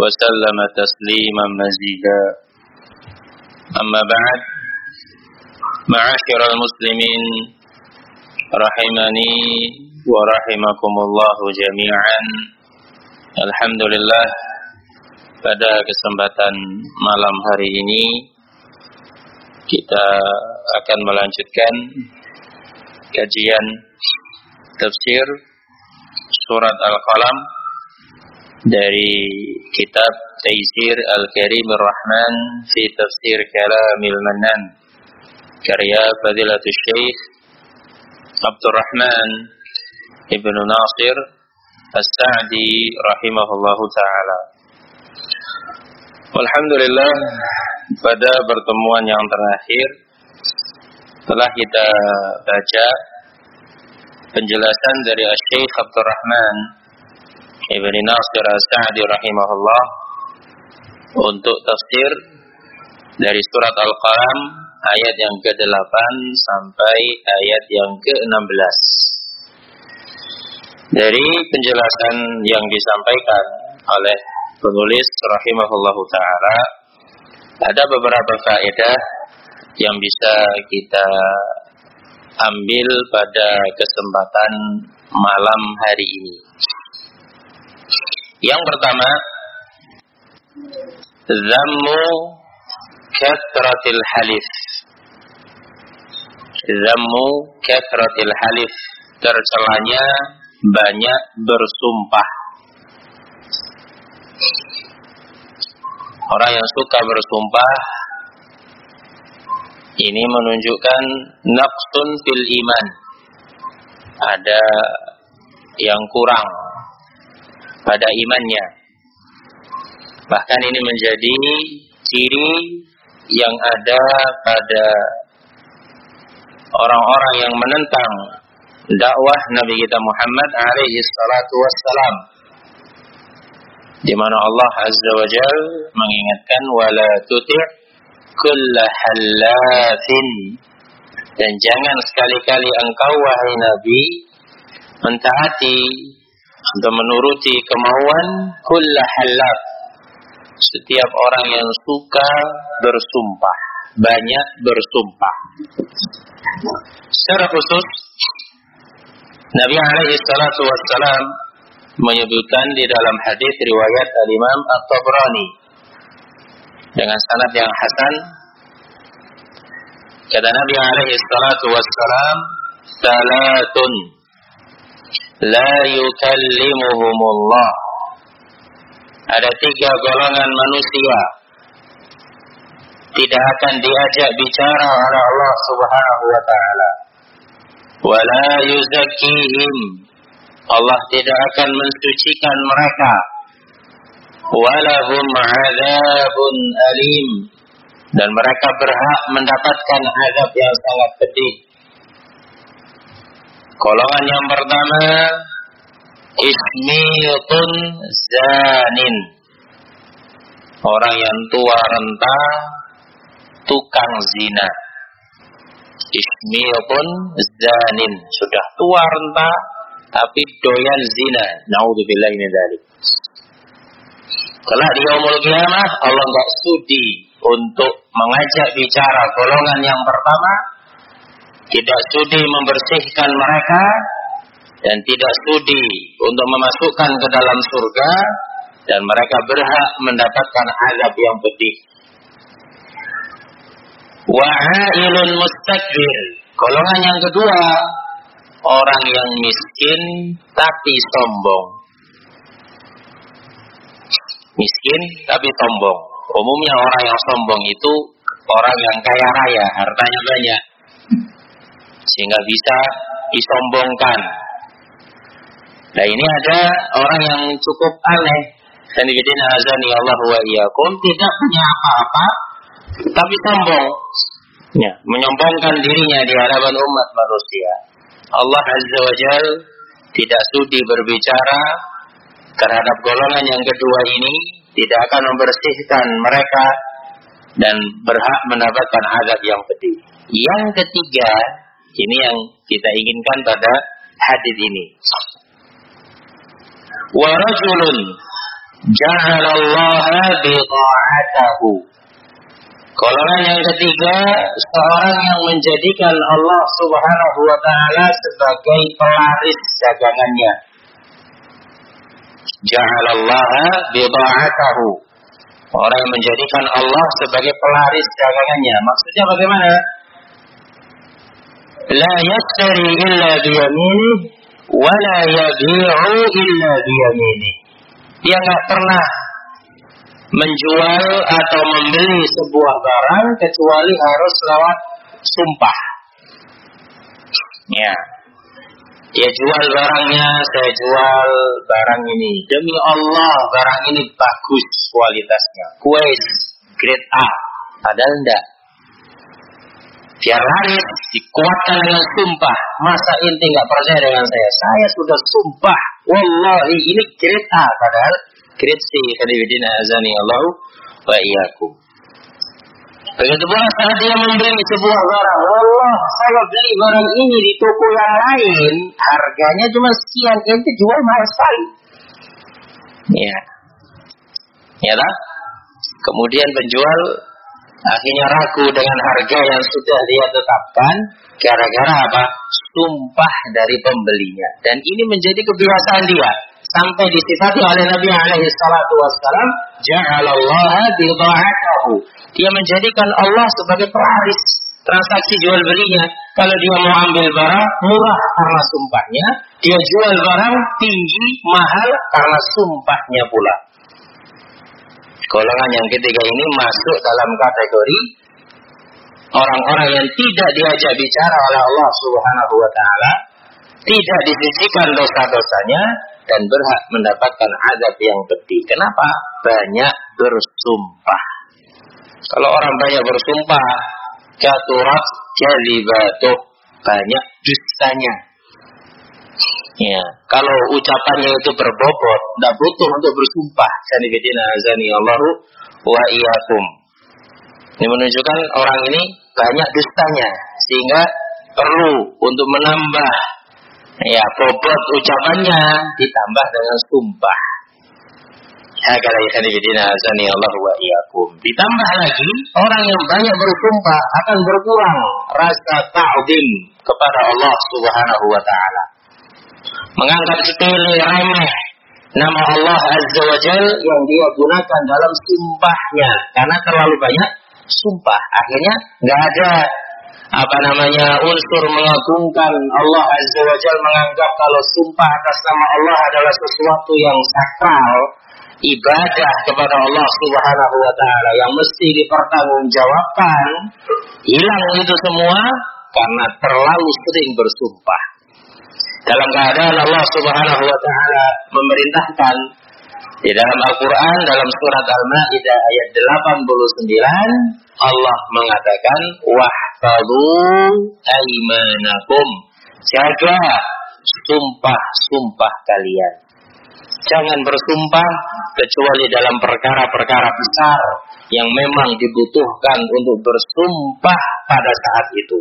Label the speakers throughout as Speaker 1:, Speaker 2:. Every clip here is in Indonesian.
Speaker 1: وسلم تسليما مزيدا أما بعد معاشر المسلمين رحمني ورحمكم الله جميعا Alhamdulillah pada kesempatan malam hari ini kita akan melanjutkan kajian tafsir surat Al-Qalam dari kitab Taisir Al-Karim Ar-Rahman fi Tafsir Kalamil Manan karya Fadilatul Syekh Abdurrahman Ibnu Nasir As-Sa'di rahimahullahu taala. Alhamdulillah pada pertemuan yang terakhir telah kita baca penjelasan dari Syekh Abdurrahman Ibn Nasir As-Sa'di rahimahullah untuk tafsir dari surat Al-Qalam ayat yang ke-8 sampai ayat yang ke-16. Dari penjelasan yang disampaikan oleh penulis rahimahullahu taala ada beberapa faedah yang bisa kita ambil pada kesempatan malam hari ini. Yang pertama, zammu kathratil halif. Zammu kathratil halif. Tercelanya banyak bersumpah. Orang yang suka bersumpah ini menunjukkan naqsun fil iman. Ada yang kurang pada imannya. Bahkan ini menjadi ciri yang ada pada orang-orang yang menentang dakwah Nabi kita Muhammad alaihi salatu wassalam. Di mana Allah Azza wa Jal mengingatkan wala tuti' kulla halafin dan jangan sekali-kali engkau wahai Nabi mentaati atau menuruti kemauan kulla halaf setiap orang yang suka bersumpah banyak bersumpah. Secara khusus Nabi alaihi salatu wassalam menyebutkan di dalam hadis riwayat al-Imam At-Tabrani. Dengan sanad yang hasan kata Nabi alaihi salatu wassalam salatun la yukallimuhumullah. Ada tiga golongan manusia. Tidak akan diajak bicara oleh Allah Subhanahu wa taala. Wala yuzakkihim. Allah tidak akan mensucikan mereka. Walahum azabun alim. Dan mereka berhak mendapatkan azab yang sangat pedih. Golongan yang pertama ismitun zanin. Orang yang tua renta tukang zina. Ismitun zanin, sudah tua renta tapi doyan zina. Nauzubillahi min dzalik. Kelak di yaumul kiamah Allah enggak sudi untuk mengajak bicara golongan yang pertama, tidak sudi membersihkan mereka dan tidak sudi untuk memasukkan ke dalam surga dan mereka berhak mendapatkan azab yang pedih. Wa'ailun mustakbir. Golongan yang kedua, orang yang miskin tapi sombong. Miskin tapi sombong. Umumnya orang yang sombong itu orang yang kaya raya, hartanya banyak. Sehingga bisa disombongkan. Nah ini ada orang yang cukup aneh. Dan ibidina azani Allah wa iyyakum tidak punya apa-apa tapi sombong. Ya, menyombongkan dirinya di hadapan umat manusia. Allah Azza wa Jal tidak sudi berbicara terhadap golongan yang kedua ini tidak akan membersihkan mereka dan berhak mendapatkan azab yang pedih. Yang ketiga, ini yang kita inginkan pada hadis ini. Wa rajulun ja'alallaha bi'a'atahu. Golongan yang ketiga, seorang yang menjadikan Allah Subhanahu wa taala sebagai pelaris dagangannya. Ja'alallaha bida'atahu. Orang yang menjadikan Allah sebagai pelaris dagangannya. Maksudnya bagaimana? Yashtari illa biyaminih wa la yabi'u illa biyaminih. Dia nggak pernah menjual atau membeli sebuah barang kecuali harus lewat sumpah. Ya. Dia jual barangnya, saya jual barang ini. Demi Allah, barang ini bagus kualitasnya. Kues, grade A. Padahal enggak. Biar laris, dikuatkan dengan sumpah. Masa inti nggak percaya dengan saya? Saya sudah sumpah. Wallahi, ini grade A. Padahal grade C. Khadifidina azani Allah wa iyyakum. Begitu pula saat dia membeli sebuah barang, Allah, saya beli barang ini di toko yang lain, harganya cuma sekian, ente jual mahal sekali. Ya. Ya lah. Kemudian penjual akhirnya ragu dengan harga yang sudah dia tetapkan, gara-gara apa? Sumpah dari pembelinya. Dan ini menjadi kebiasaan dia. Sampai disifati oleh Nabi alaihi salatu wassalam ja'alallaha bidha'atahu. Dia menjadikan Allah sebagai pelaris transaksi jual belinya. Kalau dia mau ambil barang murah karena sumpahnya. Dia jual barang tinggi mahal karena sumpahnya pula golongan yang ketiga ini masuk dalam kategori orang-orang yang tidak diajak bicara oleh Allah Subhanahu wa taala tidak disisikan dosa-dosanya dan berhak mendapatkan azab yang pedih. Kenapa? Banyak bersumpah. Kalau orang banyak bersumpah, katurat batu banyak dustanya. Ya, kalau ucapannya itu berbobot, tidak butuh untuk bersumpah. Sani bidina azani Allahu wa iyyakum. Ini menunjukkan orang ini banyak dustanya, sehingga perlu untuk menambah ya bobot ucapannya ditambah dengan sumpah. Hakala ikhwanifidina azani Allah wa iyakum. Ditambah lagi, orang yang banyak bersumpah akan berkurang rasa ta'zim kepada Allah subhanahu wa ta'ala. Menganggap sepele remeh nama Allah azza wa jal yang dia gunakan dalam sumpahnya. Karena terlalu banyak sumpah. Akhirnya nggak ada apa namanya unsur mengagungkan Allah Azza wa Jal menganggap kalau sumpah atas nama Allah adalah sesuatu yang sakral ibadah kepada Allah Subhanahu wa taala yang mesti dipertanggungjawabkan hilang itu semua karena terlalu sering bersumpah dalam keadaan Allah Subhanahu wa taala memerintahkan di dalam Al-Quran dalam surat Al-Ma'idah ayat 89 Allah mengatakan wahfadu aimanakum. Jaga sumpah-sumpah kalian. Jangan bersumpah kecuali dalam perkara-perkara besar yang memang dibutuhkan untuk bersumpah pada saat itu.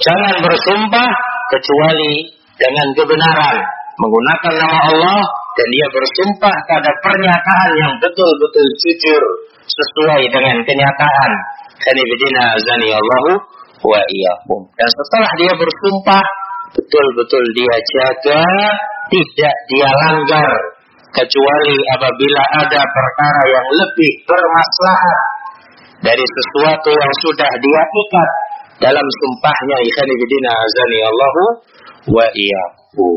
Speaker 1: Jangan bersumpah kecuali dengan kebenaran, menggunakan nama Allah dan dia bersumpah pada pernyataan yang betul-betul jujur sesuai dengan kenyataan. Khanifidina azani Allahu wa iyyakum. Dan setelah dia bersumpah, betul-betul dia jaga, tidak dia langgar. kecuali apabila ada perkara yang lebih bermaslahat dari sesuatu yang sudah dia ikat dalam sumpahnya ikhwan azani Allahu wa iyyaku.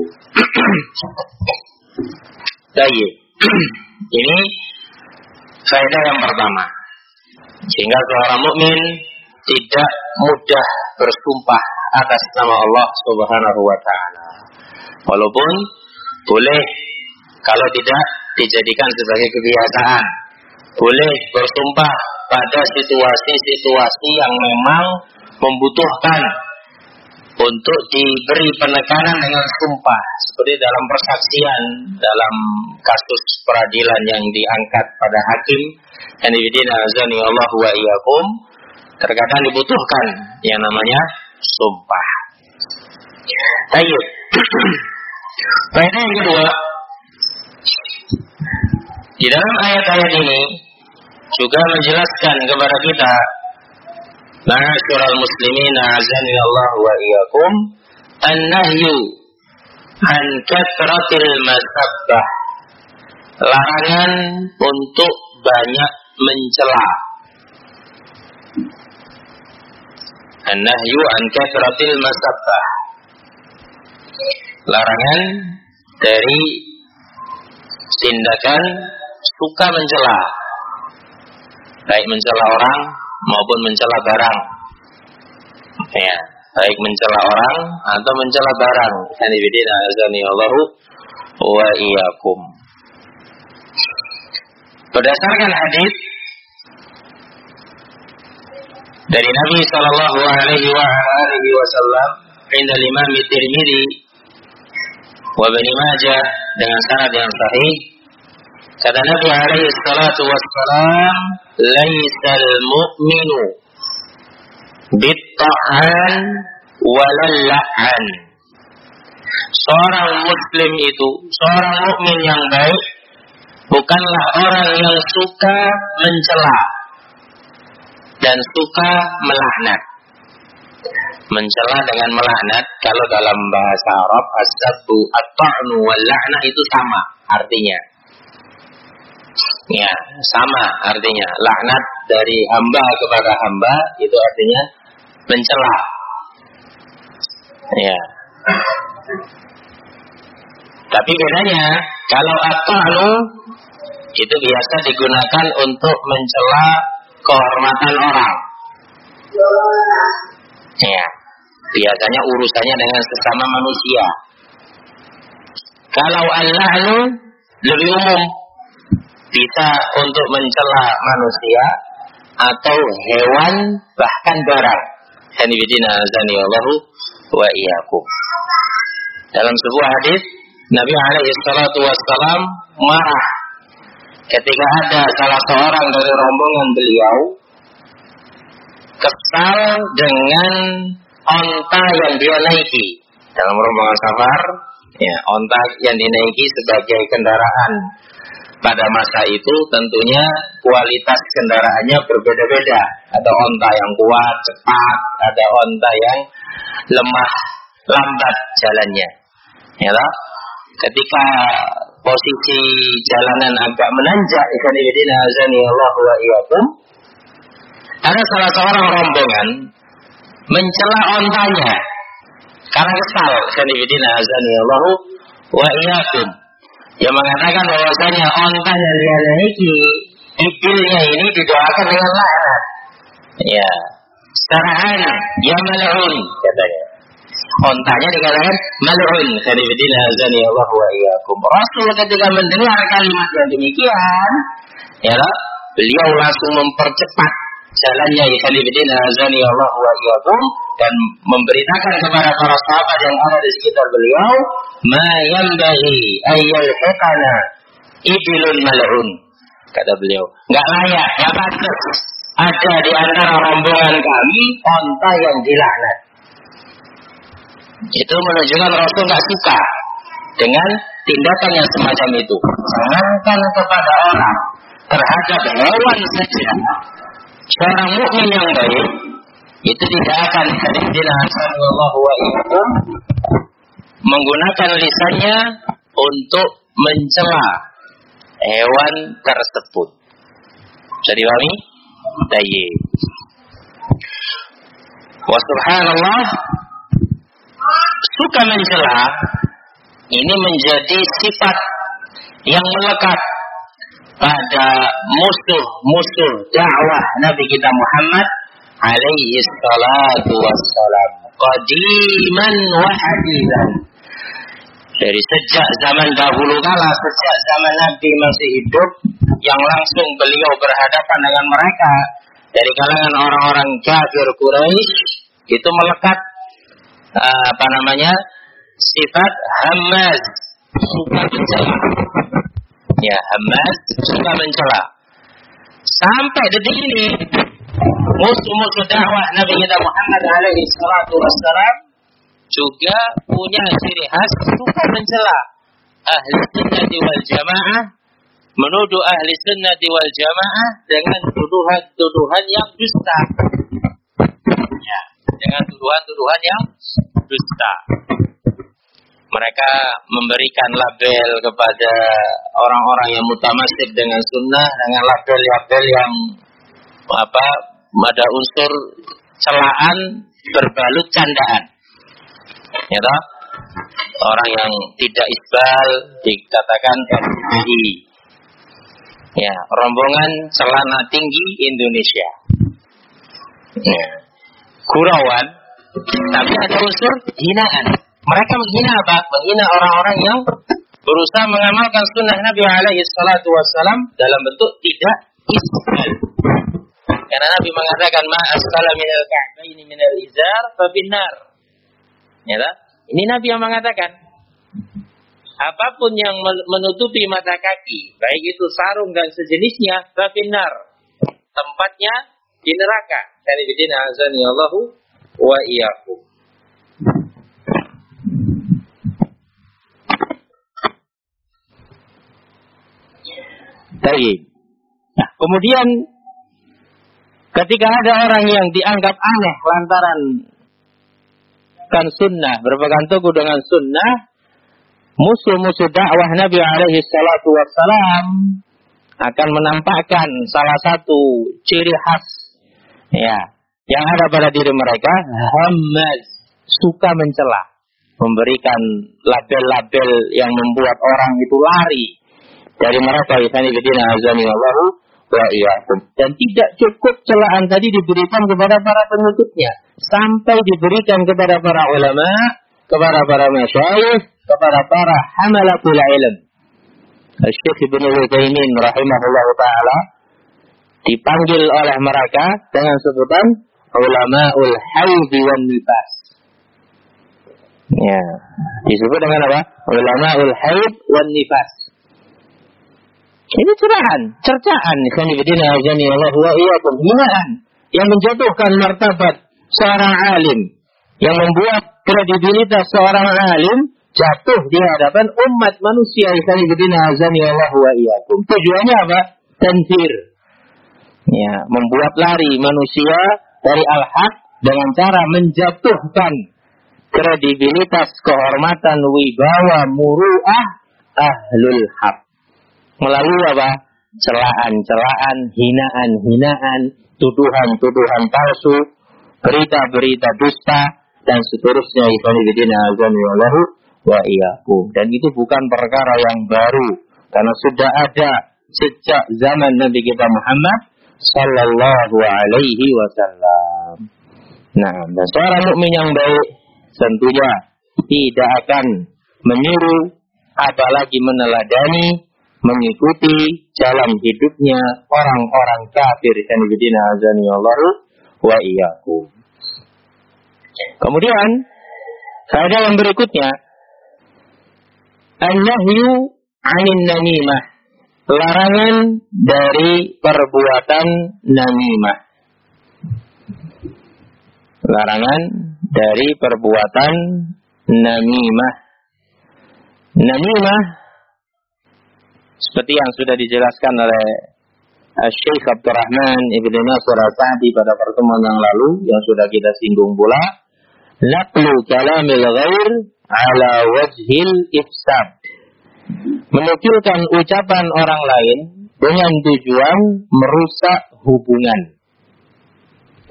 Speaker 1: Baik. Ini faedah yang pertama. Sehingga seorang mukmin tidak mudah bersumpah atas nama Allah Subhanahu wa taala. Walaupun boleh kalau tidak dijadikan sebagai kebiasaan. Boleh bersumpah pada situasi-situasi yang memang membutuhkan untuk diberi penekanan dengan sumpah seperti dalam persaksian dalam kasus peradilan yang diangkat pada hakim yang azani Allah wa iyyakum terkadang dibutuhkan yang namanya sumpah. Ayo. Faedah yang kedua, di dalam ayat-ayat ini juga menjelaskan kepada kita Ma'asyiral muslimin azani Allah wa iyyakum an-nahyu an kathratil masabbah. Larangan untuk banyak mencela. An-nahyu an kathratil masabbah. Larangan dari tindakan suka mencela. Baik mencela orang maupun mencela barang. Ya baik mencela orang atau mencela barang. Kanibidina azani Allahu wa iyyakum. Berdasarkan hadis dari Nabi sallallahu alaihi wasallam inda Imam Tirmidzi wa Ibnu Majah dengan sanad yang sahih Kata Nabi alaihi salatu wassalam, "Laisal mu'minu bitta'an walalla'an." Seorang muslim itu, seorang mukmin yang baik bukanlah orang yang suka mencela dan suka melaknat. Mencela dengan melaknat kalau dalam bahasa Arab as-sabbu at-ta'nu wal itu sama artinya. Ya, sama artinya. Laknat dari hamba kepada hamba itu artinya mencela. Ya. Tapi bedanya kalau ata'lu itu biasa digunakan untuk mencela kehormatan orang. Ya. Biasanya urusannya dengan sesama manusia. Kalau al-lahnu lebih umum bisa untuk mencela manusia atau hewan bahkan barang. Hanifidina azani Allahu wa iyyakum. Dalam sebuah hadis Nabi alaihi salatu wassalam marah ketika ada salah seorang dari rombongan beliau kesal dengan onta yang dia naiki dalam rombongan safar ya onta yang dinaiki sebagai kendaraan pada masa itu tentunya kualitas kendaraannya berbeda-beda. Ada onta yang kuat, cepat, ada onta yang lemah, lambat jalannya. Ya. Ketika posisi jalanan agak menanjak, ikan ibadina azani Allah wa iyyakum, ada salah seorang rombongan mencela ontanya karena kesal ikan ibadina azani Allah wa iyyakum yang mengatakan bahwasanya onta yang dia naiki ibilnya ini didoakan dengan laknat. Ya, sarahan ya mal'un katanya. Ontanya dikatakan mal'un. Khalifidina azani Allah wa iyyakum. Rasul ketika mendengar kalimat yang demikian, ya beliau langsung mempercepat jalannya ya Khalifidina azani Allah wa iyyakum dan memberitakan kepada para sahabat yang ada di sekitar beliau ma yambahi ayyal hukana ibilun mal'un. Kata beliau nggak layak nggak pantas. Ada di antara rombongan kami onta yang dilaknat. Itu menunjukkan Rasul nggak suka dengan tindakan yang semacam itu. Jangankan kepada orang terhadap hewan saja. Seorang mukmin yang baik itu tidak akan dijelaskan Allah wa menggunakan lisannya untuk mencela hewan tersebut. Bisa dipahami? Tayyib. Wa subhanallah suka mencela ini menjadi sifat yang melekat pada musuh-musuh dakwah Nabi kita Muhammad alaihi salatu wassalam qadiman wa hadithan dari sejak zaman dahulu kala sejak zaman Nabi masih hidup yang langsung beliau berhadapan dengan mereka dari kalangan orang-orang kafir Quraisy itu melekat uh, apa namanya sifat hamaz suka mencela. Ya hamaz suka mencela. Sampai detik ini musuh-musuh dakwah Nabi kita Muhammad alaihi salatu wassalam juga punya ciri khas suka mencela ahli sunnah wal jamaah menuduh ahli sunnah wal jamaah dengan tuduhan-tuduhan yang dusta. Ya, dengan tuduhan-tuduhan yang dusta. Mereka memberikan label kepada orang-orang yang mutamasib dengan sunnah dengan label-label yang apa ada unsur celaan berbalut candaan. Ya toh? Orang yang tidak isbal dikatakan FPI. Ya, rombongan celana tinggi Indonesia. Ya. Gurauan, tapi ada unsur hinaan. Mereka menghina apa? Menghina orang-orang yang berusaha mengamalkan sunnah Nabi alaihi salatu wassalam dalam bentuk tidak isbal. Karena Nabi mengatakan ma asfala minal ka'baini minal izar fa. Ya? Ini Nabi yang mengatakan apa pun yang menutupi mata kaki, baik itu sarung dan sejenisnya, fafinar. Tempatnya di neraka. Dari bidina azani Allahu wa iyyakum. Baik. Nah, kemudian ketika ada orang yang dianggap aneh lantaran kan sunnah, berpegang teguh dengan sunnah, musuh-musuh dakwah Nabi alaihi salatu wassalam akan menampakkan salah satu ciri khas ya yang ada pada diri mereka hamaz suka mencela memberikan label-label yang membuat orang itu lari dari mereka isani bidina azani Allahu wa iyyakum dan tidak cukup celaan tadi diberikan kepada para pengikutnya sampai diberikan kepada para ulama kepada para masyayikh kepada para hamalatul ilm. Syekh Ibn Utsaimin rahimahullah taala dipanggil oleh mereka dengan sebutan ulamaul haid wan nifas. Ya, disebut dengan apa? Ulamaul haid wan nifas. Ini cerahan, cercaan, hinaan yang menjatuhkan martabat seorang alim, yang membuat kredibilitas seorang alim jatuh di hadapan umat manusia. Tujuannya apa? Tanfir. Ya, membuat lari manusia dari al-haq dengan cara menjatuhkan kredibilitas, kehormatan, wibawa, muruah ahlul haq. Melalui apa? Celaan-celaan, hinaan-hinaan, tuduhan-tuduhan palsu, berita-berita dusta, dan seterusnya. Wa. Dan itu bukan perkara yang baru karena sudah ada sejak zaman Nabi kita Muhammad sallallahu alaihi wasallam. Nah, dan seorang mukmin yang baik tentunya tidak akan menyuruh apalagi meneladani mengikuti jalan hidupnya orang-orang kafir dan bidina azani Allah wa iyyakum. Kemudian ada yang berikutnya An-nahyu anin namimah. Larangan dari perbuatan namimah. Larangan dari perbuatan namimah. Namimah seperti yang sudah dijelaskan oleh Syekh Abdurrahman Ibn Nasir Al-Sa'di pada pertemuan yang lalu yang sudah kita singgung pula. Naqlu kalamil ghair ala wajhil ifsad. menukilkan ucapan orang lain dengan tujuan merusak hubungan.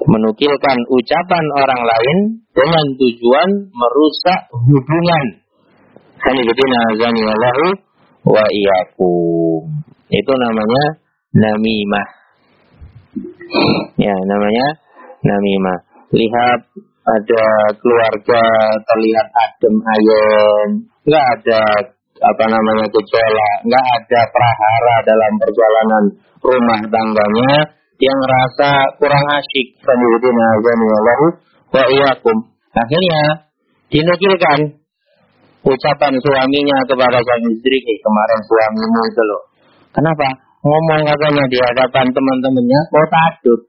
Speaker 1: Menukilkan ucapan orang lain dengan tujuan merusak hubungan. Hanifidina azani wallahu wa iyakum. Itu namanya namimah. Ya, namanya namimah. Lihat ada keluarga terlihat adem ayem, nggak ada apa namanya gejolak, nggak ada prahara dalam perjalanan rumah tangganya, yang rasa kurang asyik. Sanjudina azanillahu wa iyakum. Akhirnya dinukilkan ucapan suaminya kepada sang istri, eh, kemarin suamimu itu loh. Kenapa? Ngomong katanya di hadapan teman-temannya, mau takut.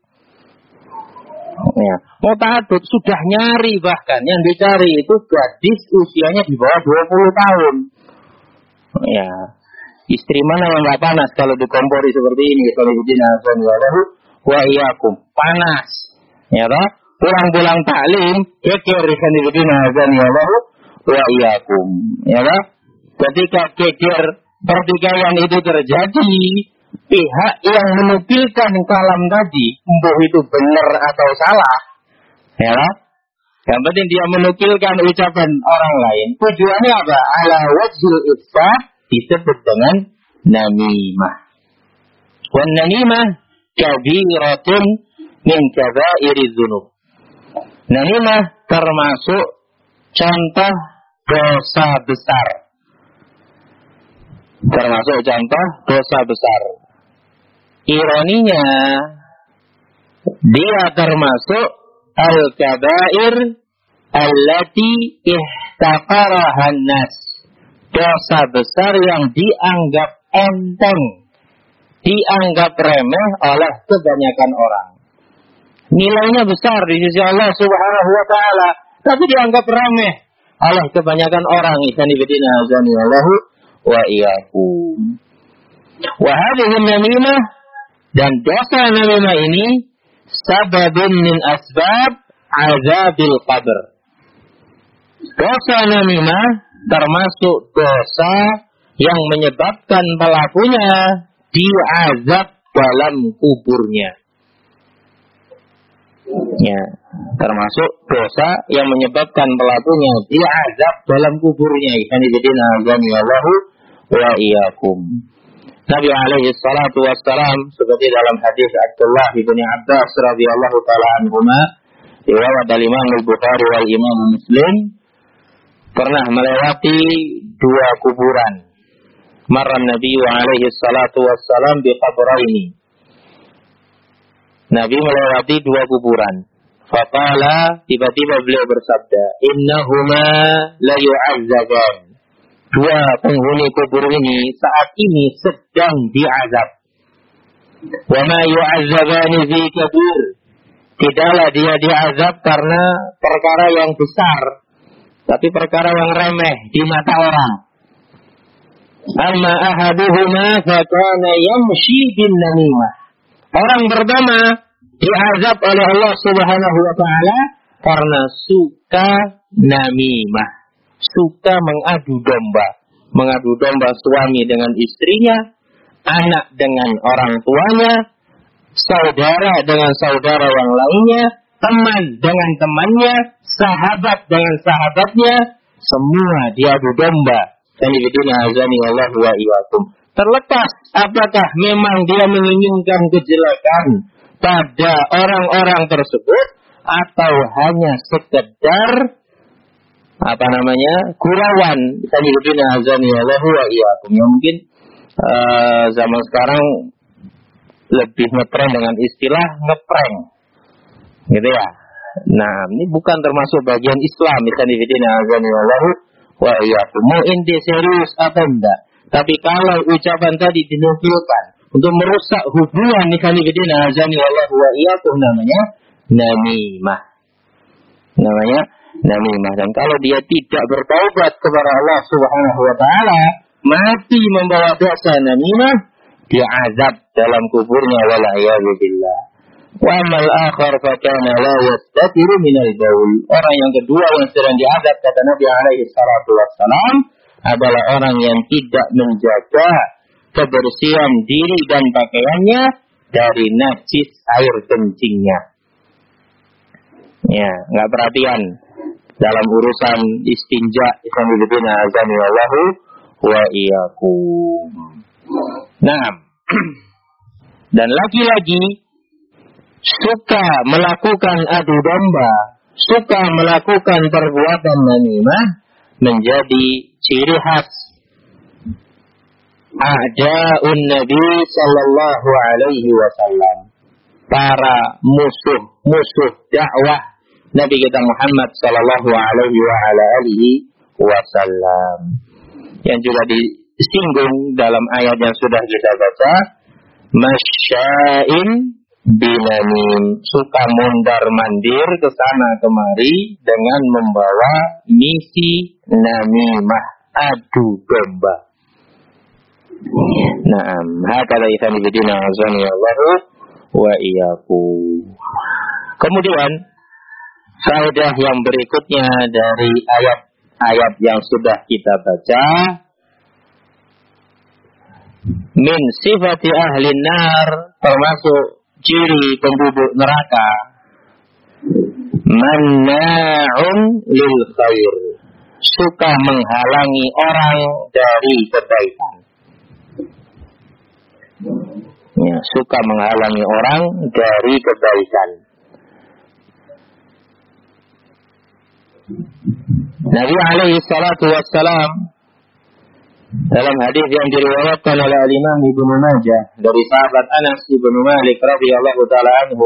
Speaker 1: Ya, mau takut sudah nyari bahkan yang dicari itu gadis usianya di bawah 20 tahun. Ya, istri mana yang nggak panas kalau dikompori seperti ini? Kalau wa iyakum panas, ya toh? Pulang-pulang taklim, sanibidina Allah wa iyakum, ya toh? Ketika kekir pertikaian itu terjadi, pihak yang menukilkan kalam tadi, embuh itu benar atau salah, ya toh? Yang penting dia menukilkan ucapan orang lain. Tujuannya apa? Ala wajhil ifsah disebut dengan namimah. Wan namimah kabiratun min kabairi dzunub. Namimah termasuk contoh dosa besar. Termasuk contoh dosa besar. Ironinya, dia termasuk al-kabair allati ihtaqarahan nas. Dosa besar yang dianggap enteng, dianggap remeh oleh kebanyakan orang. Nilainya besar di sisi Allah Subhanahu wa taala, tapi dianggap remeh oleh kebanyakan orang. Isani bidina azani Allahu wa iyyakum. Wa hadhihi namimah dan dosa namimah ini sababun min asbab azabil qabr. Dosa namimah termasuk dosa yang menyebabkan pelakunya diazab dalam kuburnya. Ya, termasuk dosa yang menyebabkan pelakunya diazab dalam kuburnya. Ini jadi nazani Allahu wa iyyakum. Nabi alaihi salatu wassalam seperti dalam hadis Abdullah bin Abbas radhiyallahu taala anhuma riwayat dari Imam Al-Bukhari wal Imam Muslim pernah melewati dua kuburan. Marra Nabi alaihi salatu wassalam bi qabraini. Nabi melewati dua kuburan. Faqala tiba-tiba beliau bersabda, "Innahuma la yu'azzaban." dua penghuni kubur ini saat ini sedang diazab. Wa ma yu'azzabani fi kabir. Tidaklah dia diazab karena perkara yang besar, tapi perkara yang remeh di mata orang. Amma ahaduhuma fakana yamshi bin namimah. Orang pertama diazab oleh Allah Subhanahu wa taala karena suka namimah suka mengadu domba. Mengadu domba suami dengan istrinya, anak dengan orang tuanya, saudara dengan saudara yang lainnya, teman dengan temannya, sahabat dengan sahabatnya, semua diadu domba. Allah wa Terlepas apakah memang dia menginginkan kejelekan pada orang-orang tersebut atau hanya sekedar apa namanya kurawan sanjudin azani Allahu wa iyyakum. Ya mungkin uh, zaman sekarang lebih ngeprank dengan istilah ngeprank gitu ya? Nah ini bukan termasuk bagian Islam sanjudin azani Allahu wa iyyakum. Mau inti serius atau enggak? Tapi kalau ucapan tadi dinukilkan untuk merusak hubungan sanjudin azani Allahu wa iyyakum namanya namimah. Namanya namimah. Dan kalau dia tidak bertaubat kepada Allah Subhanahu wa taala mati membawa dosa namimah dia azab dalam kuburnya wala billah wa amal akhar fa kana la yastatiru min al baul orang yang kedua yang sedang diazab kata Nabi alaihi salatu wassalam adalah orang yang tidak menjaga kebersihan diri dan pakaiannya dari najis air kencingnya. Ya, nggak perhatian dalam urusan istinja Ikhwanul azani wallahu wa iyyakum. Nah, dan lagi-lagi suka melakukan adu domba, suka melakukan perbuatan namimah menjadi ciri khas a'da'un Nabi sallallahu alaihi wasallam. Para musuh-musuh dakwah Nabi kita Muhammad sallallahu alaihi wa ala alihi wasallam. Yang juga disinggung dalam ayat yang sudah kita baca, masya'in binamim suka mondar mandir ke sana kemari dengan membawa misi namimah adu domba. Naam, hakala ikhwan bidina azani Allah wa iyyaku. Kemudian faedah yang berikutnya dari ayat-ayat yang sudah kita baca. Min sifati ahli nar termasuk ciri penduduk neraka. Manna'un lil khair. Suka menghalangi orang dari kebaikan ya, suka menghalangi orang dari kebaikan. Nabi alaihi salatu wassalam dalam hadis yang diriwayatkan oleh Imam Ibnu Majah dari sahabat Anas Ibnu Malik radhiyallahu taala anhu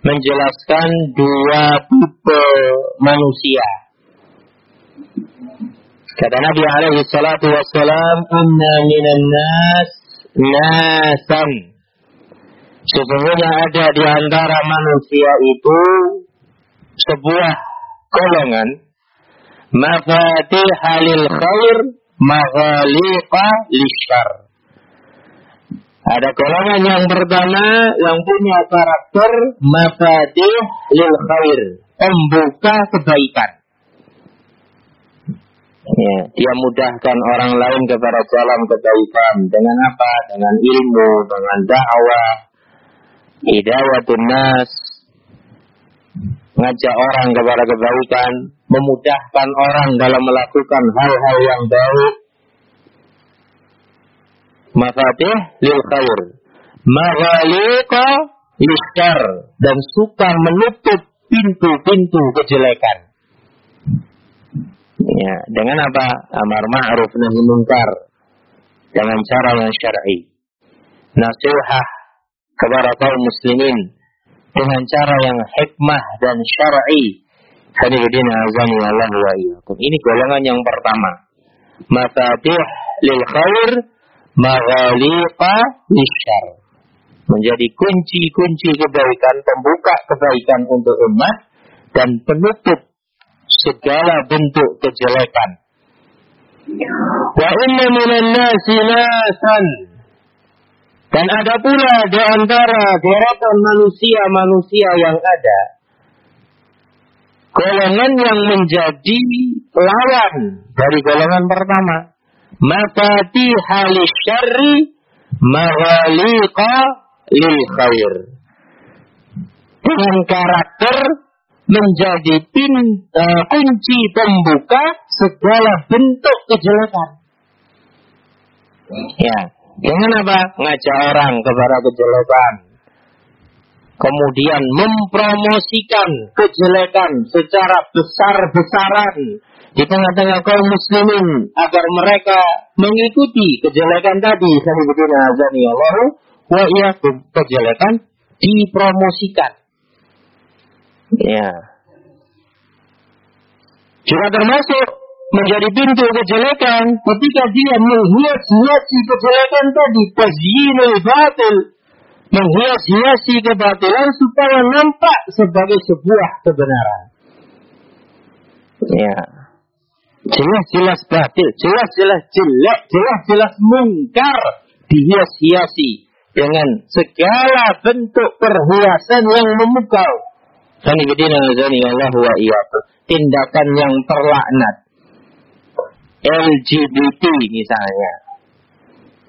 Speaker 1: menjelaskan dua tipe manusia. Kata Nabi alaihi salatu wassalam, "Inna minan nas nasan. Sesungguhnya ada di antara manusia itu sebuah golongan mafatih halil khair maghaliqa lishar. Ada golongan yang pertama yang punya karakter mafatih lil khair, pembuka kebaikan. Ya, dia mudahkan orang lain kepada jalan kebaikan dengan apa? Dengan ilmu, dengan dakwah, hidayatun nas, ngajak orang kepada kebaikan, memudahkan orang dalam melakukan hal-hal yang baik. Mafatih lil khair. Maghaliqa lishar. Dan suka menutup pintu-pintu kejelekan. Ya, dengan apa? Amar ma'ruf nahi munkar. Dengan cara yang syar'i. Nasihat kepada kaum muslimin dengan cara yang hikmah dan syar'i. Hadirin azani Allah wa iyyakum. Ini golongan yang pertama. Mafatih lil khair maghaliqa lisyar. Menjadi kunci-kunci kebaikan, pembuka kebaikan untuk umat dan penutup segala bentuk kejelekan. Wa inna minan nasi nasan. Dan ada pula di antara deretan manusia-manusia yang ada. Golongan yang menjadi lawan dari golongan pertama. Mafati halis maghaliqa lil khair. Dengan karakter menjadi pin, uh, kunci pembuka segala bentuk kejelekan. Ya, dengan apa? Ngajak orang kepada kejelekan. Kemudian mempromosikan kejelekan secara besar-besaran di tengah-tengah kaum muslimin agar mereka mengikuti kejelekan tadi. Sebagaimana azani Allah wa kejelekan dipromosikan Ya. Juga termasuk menjadi pintu kejelekan ketika dia menghias-hiasi kejelekan tadi. Tazyinul batil. Menghias-hiasi kebatilan supaya nampak sebagai sebuah kebenaran. Ya. Jelas-jelas batil, jelas-jelas jelek, jelas-jelas mungkar dihias-hiasi dengan segala bentuk perhiasan yang memukau Tindakan yang terlaknat. LGBT misalnya.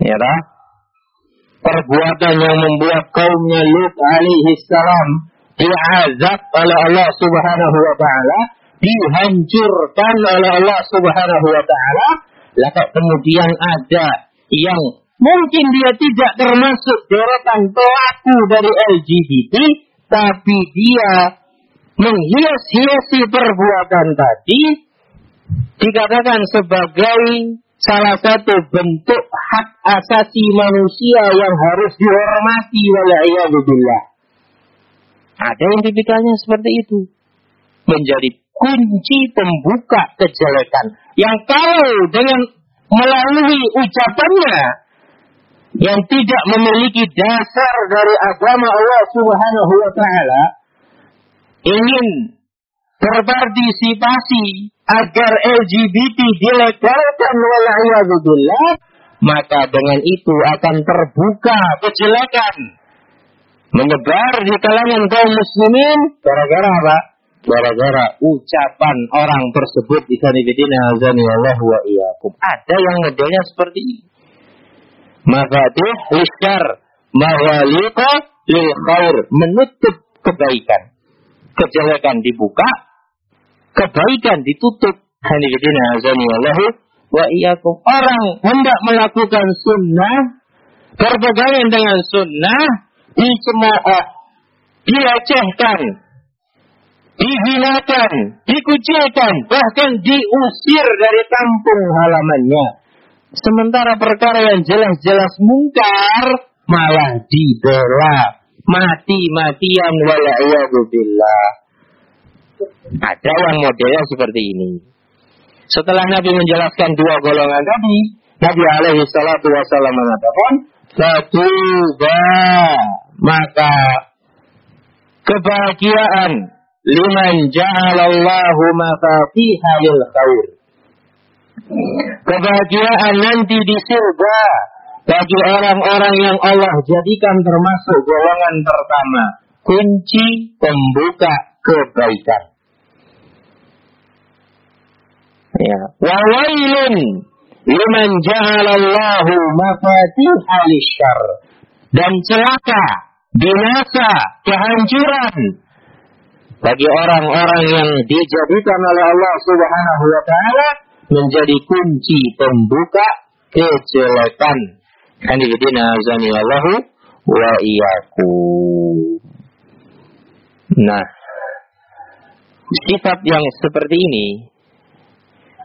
Speaker 1: Ya tak? Perbuatan yang membuat kaumnya Lut alaihi salam diazab oleh Allah Subhanahu wa taala, dihancurkan oleh Allah Subhanahu wa taala, lalu kemudian ada yang mungkin dia tidak termasuk deretan pelaku dari LGBT, tapi dia menghias-hiasi perbuatan tadi dikatakan sebagai salah satu bentuk hak asasi manusia yang harus dihormati oleh billah. Ada yang tipikalnya seperti itu. Menjadi kunci pembuka kejelekan. Yang kalau dengan melalui ucapannya yang tidak memiliki dasar dari agama Allah Subhanahu wa taala ingin berpartisipasi agar LGBT dilegalkan wala'iyadzubillah, maka dengan itu akan terbuka kejelekan. Menyebar di kalangan kaum muslimin, gara-gara apa? Gara-gara ucapan orang tersebut di sanibidina azani Allah wa iyakum. Ada yang modelnya seperti ini. Mafatih lisyar, mawaliqa lil khair. Menutup kebaikan. Kejelekan dibuka, kebaikan ditutup. Wa. Orang hendak melakukan sunnah, berpegangan dengan sunnah, dicemooh, dilecehkan, dihinakan, dikucilkan, bahkan diusir dari kampung halamannya. Sementara perkara yang jelas-jelas mungkar malah dibela mati-matian billah. Ada yang modelnya seperti ini. Setelah Nabi menjelaskan dua golongan tadi, Nabi alaihi salatu wasallam mengatakan, Fatuba, maka kebahagiaan liman ja'alallahu mafatiha lil khair. Kebahagiaan nanti di surga bagi orang-orang yang Allah jadikan termasuk golongan pertama. Kunci pembuka kebaikan. Ya. Wa wailun liman ja'alallahu mafatiha lisyar. Dan celaka, binasa, kehancuran bagi orang-orang yang dijadikan oleh Allah Subhanahu wa taala menjadi kunci pembuka kejelekan. Hanifidina azani Allahu wa iyyaku. Nah, sifat yang seperti ini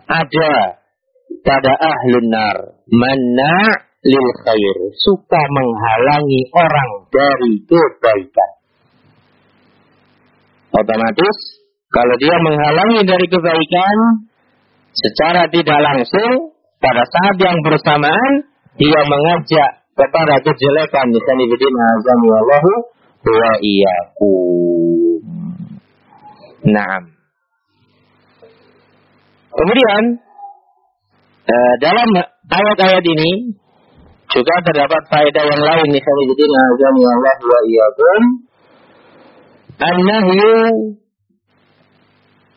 Speaker 1: ada pada ahlun nar. Mana lil khair. Suka menghalangi orang dari kebaikan. Otomatis kalau dia menghalangi dari kebaikan secara tidak langsung pada saat yang bersamaan dia mengajak kepada kejelekan misalnya bidin azami Allahu wa iyyakum. Naam. Kemudian eh, dalam ayat-ayat ini juga terdapat faedah yang lain misalnya jadi nazami Allah wa iyyakum an-nahyu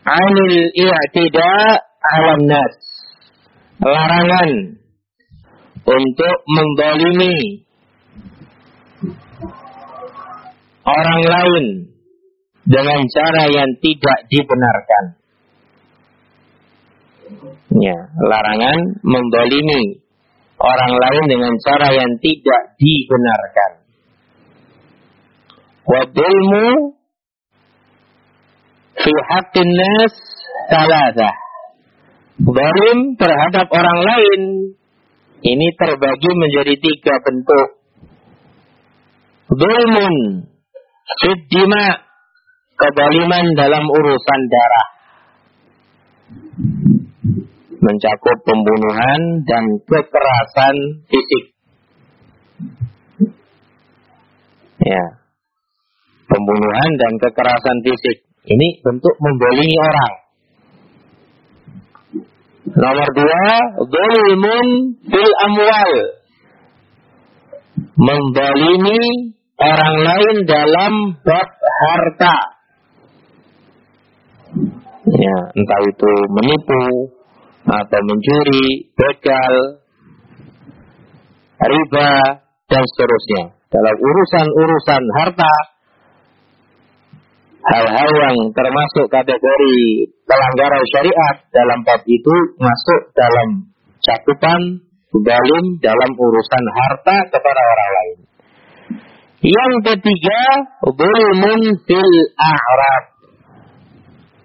Speaker 1: 'anil i'tida 'alan nas. Larangan untuk mendolimi orang lain dengan cara yang tidak dibenarkan. Ya, larangan mendolimi orang lain dengan cara yang tidak dibenarkan. Wadulmu fi haqqin nas saladah. Zalim terhadap orang lain ini terbagi menjadi tiga bentuk. Zulmun fiddima kedaliman dalam urusan darah mencakup pembunuhan dan kekerasan fisik. Ya. Pembunuhan dan kekerasan fisik. Ini bentuk membolimi orang. Nomor dua, zulmun fil amwal. Membolimi orang lain dalam bab harta. Ya, entah itu menipu, atau mencuri, begal, riba, dan seterusnya. Dalam urusan-urusan harta, hal-hal yang termasuk kategori pelanggaran syariat dalam bab itu masuk dalam cakupan dalim dalam urusan harta kepada orang lain. Yang ketiga, zulmun fil a'rab.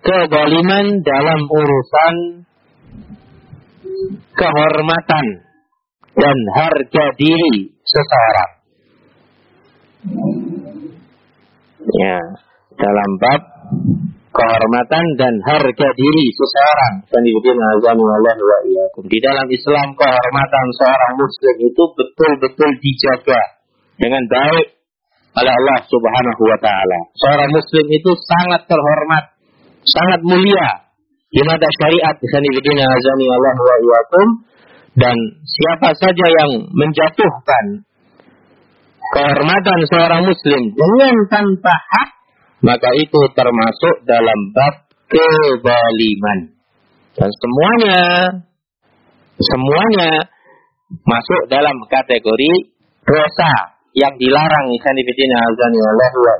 Speaker 1: Kezaliman dalam urusan kehormatan dan harga diri seseorang. Ya, dalam bab kehormatan dan harga diri seseorang. Di dalam Islam kehormatan seorang muslim itu betul-betul dijaga dengan baik oleh Allah Subhanahu wa taala. Seorang muslim itu sangat terhormat, sangat mulia di mata syariat Allah wa dan siapa saja yang menjatuhkan kehormatan seorang muslim dengan tanpa hak maka itu termasuk dalam bab kezaliman. Dan semuanya semuanya masuk dalam kategori dosa yang dilarang Allah wa.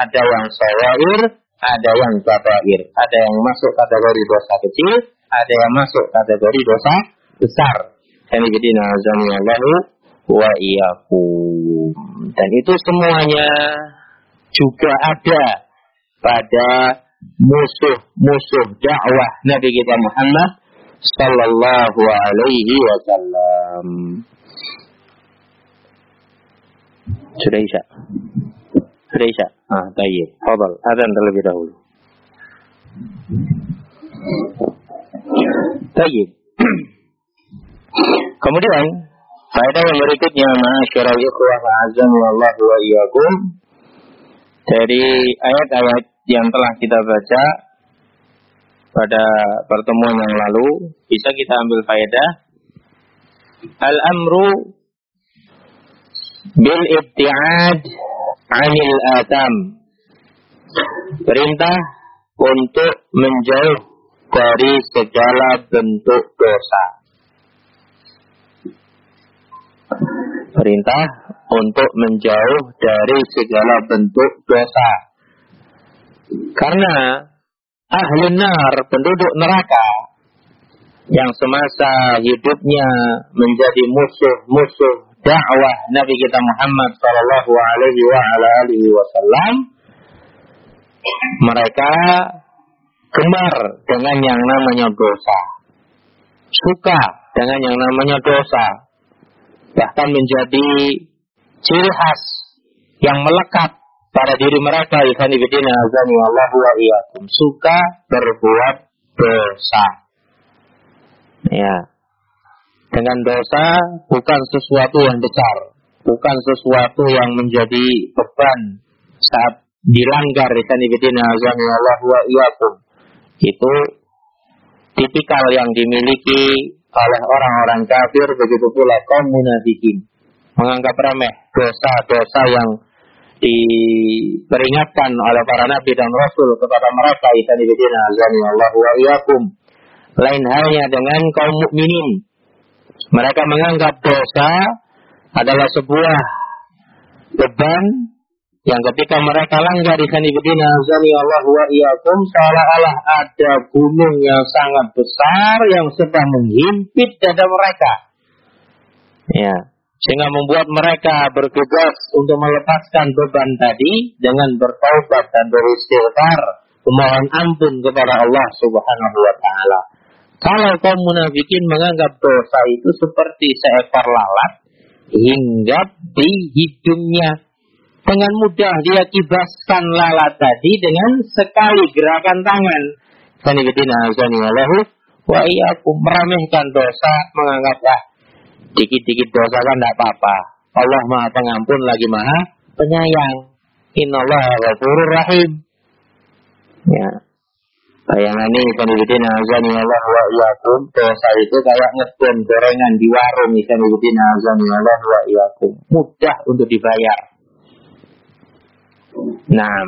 Speaker 1: Ada yang sawair, ada yang kabair. Ada yang masuk kategori dosa kecil, ada yang masuk kategori dosa besar. Allah wa. Dan itu semuanya juga ada pada musuh-musuh dakwah Nabi kita Muhammad sallallahu alaihi wasallam. Sudah Isya? Sudah Isya? Ah, tayyib. Fadal, adzan terlebih dahulu. Tayyib. Kemudian, faedah yang berikutnya, ma'asyiral ikhwah azan wallahu wa iyyakum dari ayat-ayat yang telah kita baca pada pertemuan yang lalu bisa kita ambil faedah. Al-amru bil ibtiad anil atam. Perintah untuk menjauh dari segala bentuk dosa. Perintah untuk menjauh dari segala bentuk dosa. Karena ahli nar, penduduk neraka, yang semasa hidupnya menjadi musuh-musuh dakwah Nabi kita Muhammad Sallallahu Alaihi Wasallam, mereka gemar dengan yang namanya dosa, suka dengan yang namanya dosa, bahkan menjadi ciri khas yang melekat pada diri mereka ikhwan ibidina azani wallahu wa iyyakum suka berbuat dosa. Ya. Dengan dosa bukan sesuatu yang besar, bukan sesuatu yang menjadi beban saat dilanggar ikhwan ibidina azani wallahu wa iyyakum. Itu tipikal yang dimiliki oleh orang-orang kafir begitu pula kaum munafikin menganggap remeh dosa-dosa yang diperingatkan oleh para nabi dan rasul kepada mereka azani Allah wa iyakum. Lain halnya dengan kaum mukminin. Mereka menganggap dosa adalah sebuah beban yang ketika mereka langgar di sanibidina azani Allah wa iyakum seolah-olah ada gunung yang sangat besar yang sedang menghimpit dada mereka. Ya, sehingga membuat mereka bergegas untuk melepaskan beban tadi dengan bertaubat dan beristighfar memohon ampun kepada Allah Subhanahu wa taala. Kalau kaum munafikin menganggap dosa itu seperti seekor lalat hingga di hidungnya dengan mudah dia kibaskan lalat tadi dengan sekali gerakan tangan. Sanibidina azani wa iyyakum meremehkan dosa menganggaplah Dikit-dikit dosa kan tidak apa-apa. Allah maha pengampun lagi maha penyayang. Innallaha ghafurur rahim. Ya. Bayangan ini pendidikan azani Allah wa iyakum. Dosa itu kayak ngedon gorengan di warung. Pendidikan azani Allah wa iyakum. Mudah untuk dibayar. Nah,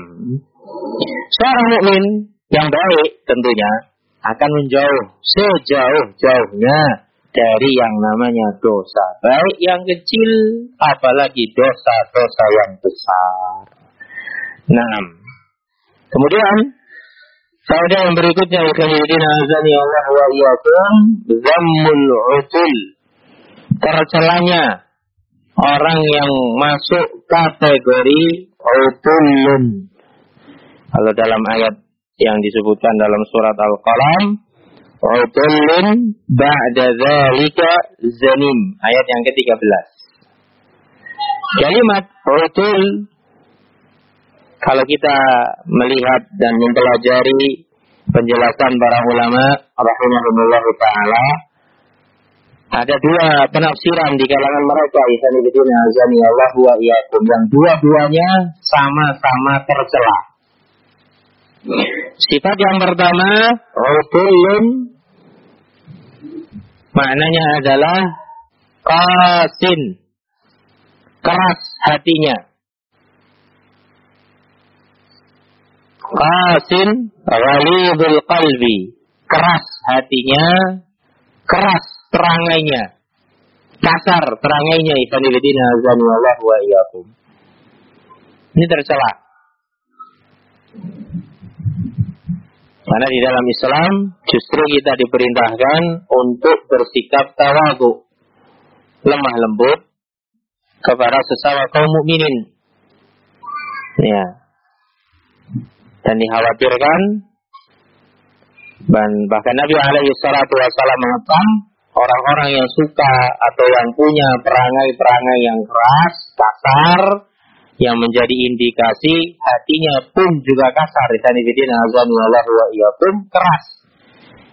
Speaker 1: seorang mukmin yang baik tentunya akan menjauh sejauh-jauhnya dari yang namanya dosa. Baik yang kecil, apalagi dosa-dosa yang besar. Nah, kemudian faedah yang berikutnya ikhwan azani Allah wa iyyakum zammul utul. Tercelanya orang yang masuk kategori utulun. Kalau dalam ayat yang disebutkan dalam surat Al-Qalam, utulun ba'da dzalika zanim. Ayat yang ke-13. Kalimat utul kalau kita melihat dan mempelajari penjelasan para ulama rahimahumullah taala ada dua penafsiran di kalangan mereka ihsan fillah azani Allah wa iyyakum yang dua-duanya sama-sama tercela. Sifat yang pertama, utulun maknanya adalah qasin keras hatinya. Qasin ghalidul qalbi keras hatinya, keras perangainya. Kasar azani Allah wa iyyakum. Ini tercela. Karena di dalam Islam justru kita diperintahkan untuk bersikap tawadu, lemah lembut kepada sesama kaum mukminin. Ya. Dan dikhawatirkan dan bahkan Nabi alaihi salatu wasallam mengatakan orang-orang yang suka atau yang punya perangai-perangai yang keras, kasar, yang menjadi indikasi hatinya pun juga kasar. pun keras.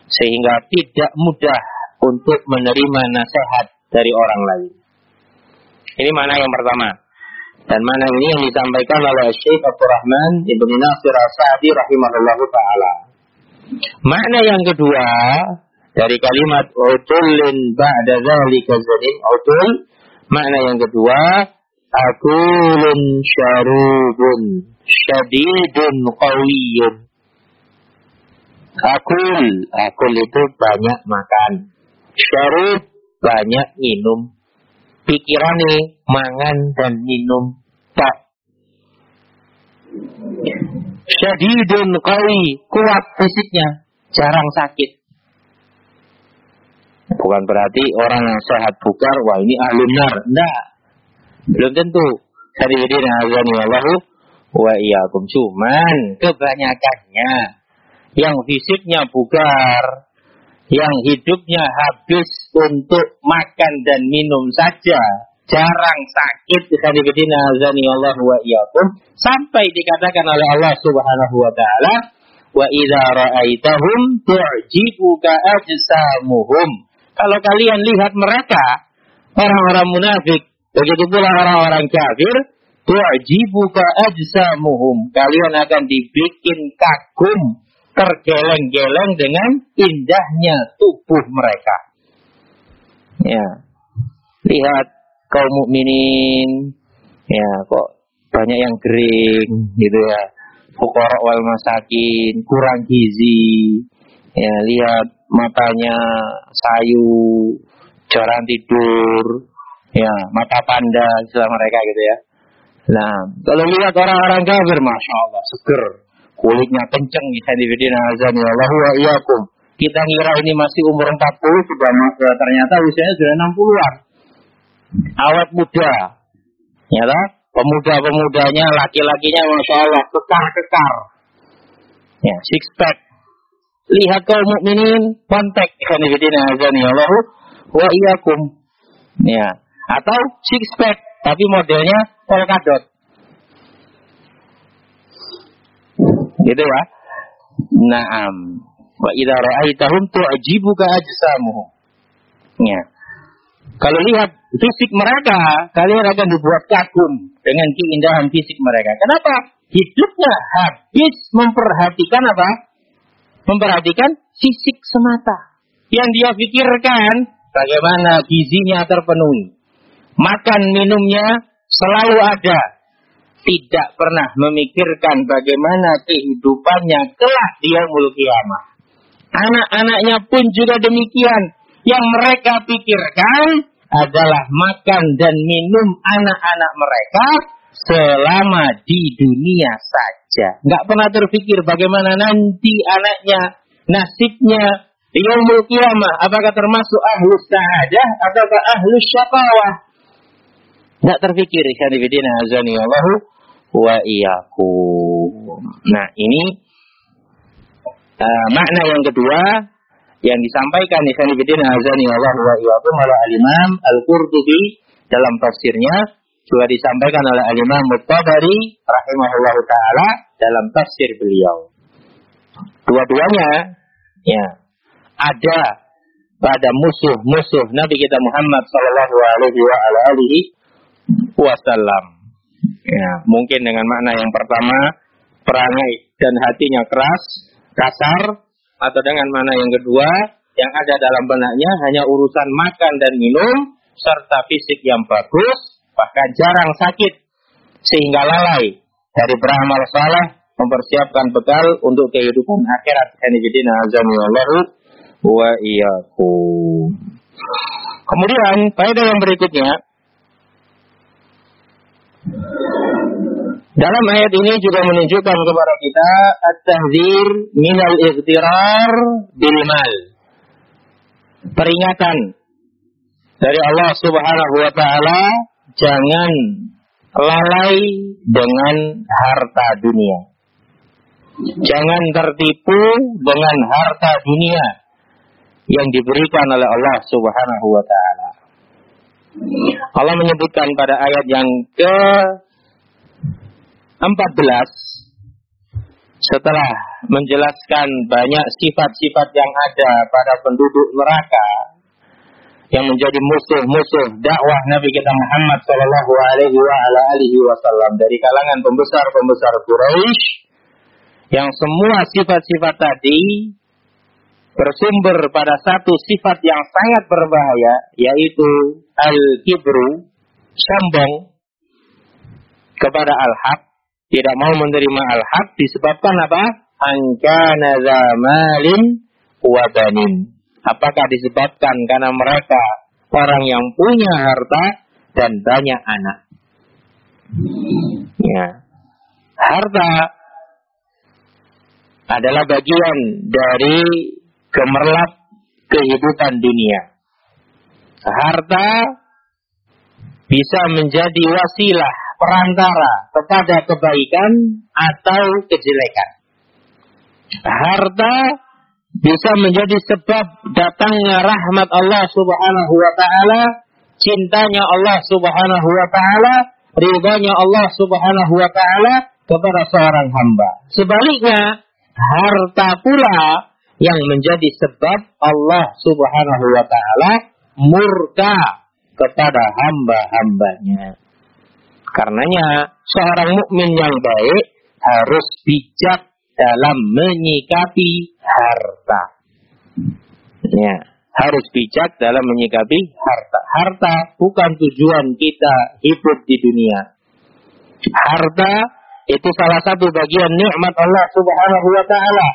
Speaker 1: Sehingga tidak mudah untuk menerima nasihat dari orang lain. Ini mana yang pertama. Dan mana ini yang disampaikan oleh Syekh Abdul Rahman Ibn Nasir As-Sa'di rahimahullah ta'ala. Makna yang kedua, dari kalimat utulin ba'da dzalika zalim utul makna yang kedua akulun syarubun syadidun qawiyun akul akul itu banyak makan. syarub banyak minum. Pikirane mangan dan minum. Tak. syadidun qawi kuat fisiknya. Jarang sakit. Bukan berarti orang yang sehat bukar, wah ini ahli nar. Enggak. Belum tentu. Hadirin azani wallahu wa iyyakum. Cuman kebanyakannya yang fisiknya bugar, yang hidupnya habis untuk makan dan minum saja, jarang sakit hadirin azani wallahu wa iyyakum sampai dikatakan oleh Allah Subhanahu wa taala wa idza ra'aitahum tu'jibuka ajsamuhum kalau kalian lihat mereka, orang-orang munafik, begitu pula orang-orang kafir, tu'jibuka ajsamuhum. Kalian akan dibikin kagum, tergeleng-geleng dengan indahnya tubuh mereka. Ya. Lihat kaum mukminin, ya kok banyak yang kering gitu ya. Fuqara wal masakin, kurang gizi. Ya, lihat matanya sayu, jarang tidur, ya mata panda istilah mereka gitu ya. Nah, kalau lihat orang-orang kafir, masya Allah seger, kulitnya kenceng, Hadirin azan ya Allah wa iyakum. Kita ngira ini masih umur 40 sudah eh, ternyata usianya sudah 60-an. Awet muda. Ya? Pemuda-pemudanya, laki-lakinya masya Allah kekar-kekar. Ya, six pack lihat kaum mukminin kontak khonifidina azani Allah wa iyyakum. Ya. Atau six pack tapi modelnya polkadot. Gitu ya. Naam. Wa idza ra'aitahum tu'jibuka ajsamuhum. Ya. Kalau lihat fisik mereka, kalian akan dibuat kagum dengan keindahan fisik mereka. Kenapa? Hidupnya habis memperhatikan apa? memperhatikan fisik semata. Yang dia pikirkan bagaimana gizinya terpenuhi. Makan minumnya selalu ada. Tidak pernah memikirkan bagaimana kehidupannya kelak dia kiamah. Anak-anaknya pun juga demikian. Yang mereka pikirkan adalah makan dan minum anak-anak mereka selama di dunia saja. Nggak pernah terpikir bagaimana nanti anaknya, nasibnya, yaumul kiamah. Apakah termasuk ahlus sa'adah ataukah ahlus syakawah? Nggak terpikir. Ikhwanifidina azani Allahu wa iyakum. Nah ini uh, makna yang kedua yang disampaikan Ikhwanifidina azani Allahu wa iyakum oleh al-imam al-Qurtubi dalam tafsirnya juga disampaikan oleh Al-Imam Muttabari rahimahullah taala dalam tafsir beliau. Dua-duanya ya ada pada musuh-musuh Nabi kita Muhammad sallallahu alaihi wasallam. Ya, mungkin dengan makna yang pertama perangai dan hatinya keras, kasar atau dengan makna yang kedua yang ada dalam benaknya hanya urusan makan dan minum serta fisik yang bagus bahkan jarang sakit sehingga lalai dari beramal saleh mempersiapkan bekal untuk kehidupan akhirat. Wa. Kemudian faedah yang berikutnya dalam ayat ini juga menunjukkan kepada kita at-tahzir minal ikhtirar bil mal. Peringatan dari Allah Subhanahu wa taala jangan lalai dengan harta dunia. Jangan tertipu dengan harta dunia yang diberikan oleh Allah Subhanahu wa taala. Allah menyebutkan pada ayat yang ke 14 setelah menjelaskan banyak sifat-sifat yang ada pada penduduk neraka yang menjadi musuh-musuh dakwah Nabi kita Muhammad Shallallahu Alaihi Wasallam dari kalangan pembesar-pembesar Quraisy yang semua sifat-sifat tadi bersumber pada satu sifat yang sangat berbahaya yaitu al-kibru sombong kepada al-haq tidak mau menerima al-haq disebabkan apa? Angkana zamalin wa banin Apakah disebabkan karena mereka orang yang punya harta dan banyak anak? Ya. Harta adalah bagian dari gemerlap kehidupan dunia. Harta bisa menjadi wasilah perantara kepada kebaikan atau kejelekan. Harta bisa menjadi sebab datangnya rahmat Allah Subhanahu wa taala, cintanya Allah Subhanahu wa taala, ridhanya Allah Subhanahu wa taala kepada seorang hamba. Sebaliknya, harta pula yang menjadi sebab Allah Subhanahu wa taala murka kepada hamba-hambanya. Karenanya seorang mukmin yang baik harus bijak dalam menyikapi harta. Ya, harus bijak dalam menyikapi harta. Harta bukan tujuan kita hidup di dunia. Harta itu salah satu bagian nikmat Allah Subhanahu wa taala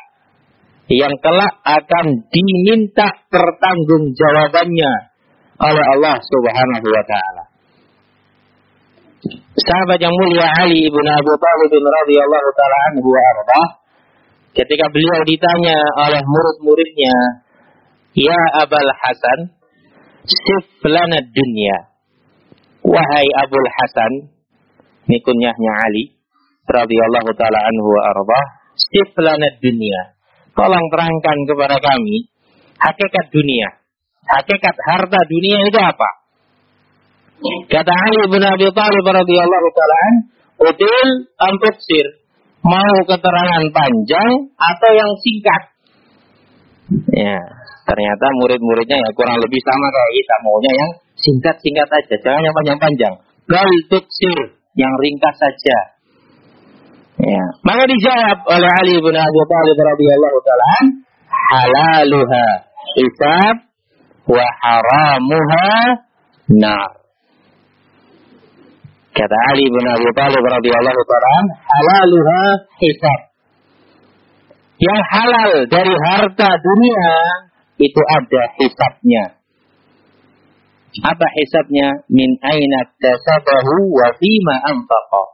Speaker 1: yang kelak akan diminta pertanggungjawabannya oleh Allah Subhanahu wa taala. Sahabat yang mulia Ali bin Abu Thalib radhiyallahu taala anhu wa arbah Ketika beliau ditanya oleh murid-muridnya, Ya Abul Hasan, sif lana dunia. Wahai Abul Hasan, ini kunyahnya Ali, radhiyallahu taala anhu arba, sif lana dunia. Tolong terangkan kepada kami hakikat dunia. Hakikat harta dunia itu apa? Kata Ali bin Abi Thalib radhiyallahu taala "Util am mau keterangan panjang atau yang singkat. Ya, ternyata murid-muridnya ya kurang lebih sama kayak kita, maunya yang singkat-singkat aja, jangan yang panjang-panjang. Gal tuksir, yang ringkas saja. Ya, maka dijawab oleh Ali bin Abi Thalib radhiyallahu taala halaluha hisab wa haramuha nar. Kata Ali bin Abi Thalib radhiyallahu taala, halaluha hisab. yang halal dari harta dunia itu ada hisabnya. Apa hisabnya? Min aina tasabahu wa fima anfaqa.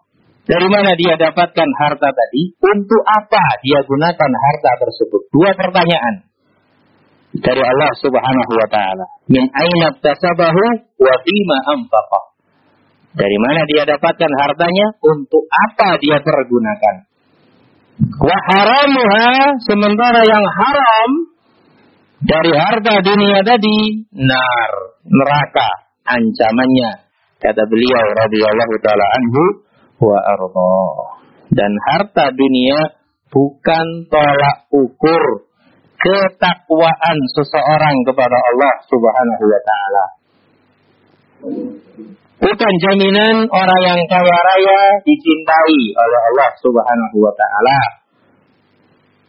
Speaker 1: Dari mana dia dapatkan harta tadi? Untuk apa dia gunakan harta tersebut? Dua pertanyaan dari Allah Subhanahu wa taala. Min aina tasabahu wa fima anfaqa. Dari mana dia dapatkan hartanya? Untuk apa dia pergunakan? Wa haramuha sementara yang haram dari harta dunia tadi nar, neraka ancamannya. Kata beliau radhiyallahu taala anhu wa arda. Dan harta dunia bukan tolak ukur ketakwaan seseorang kepada Allah Subhanahu wa taala. Bukan jaminan orang yang kaya raya dicintai oleh Allah Subhanahu wa taala.